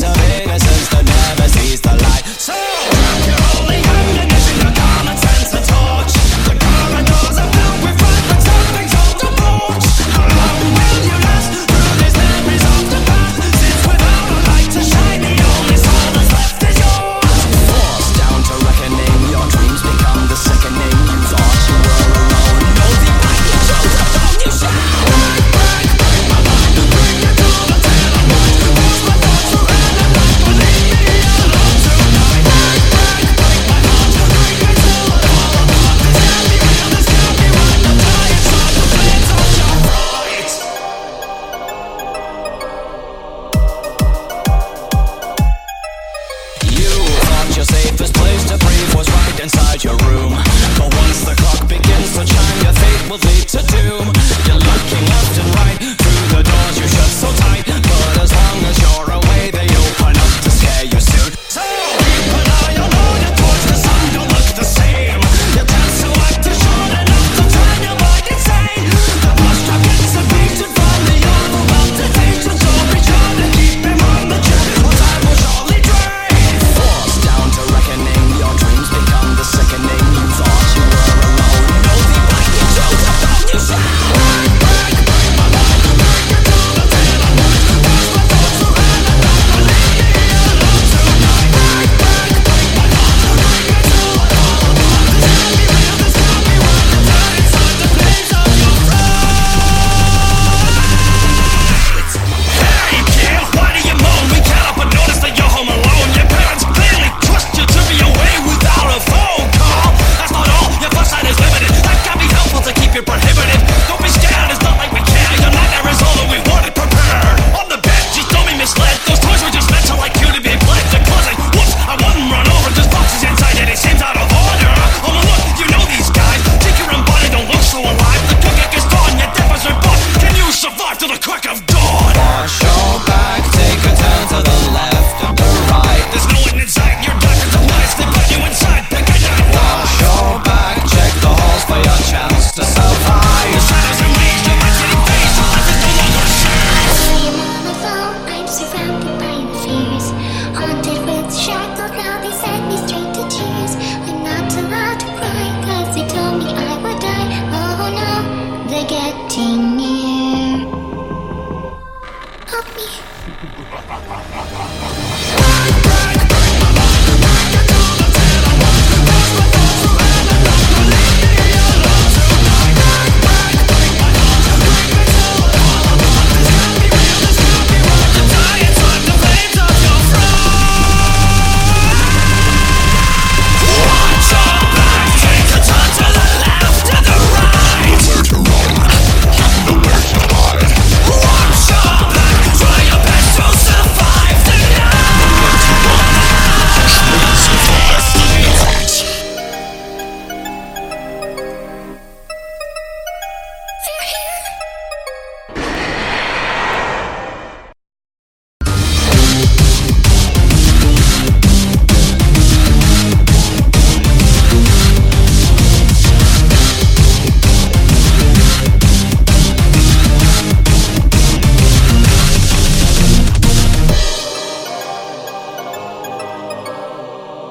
or else Well, they you found the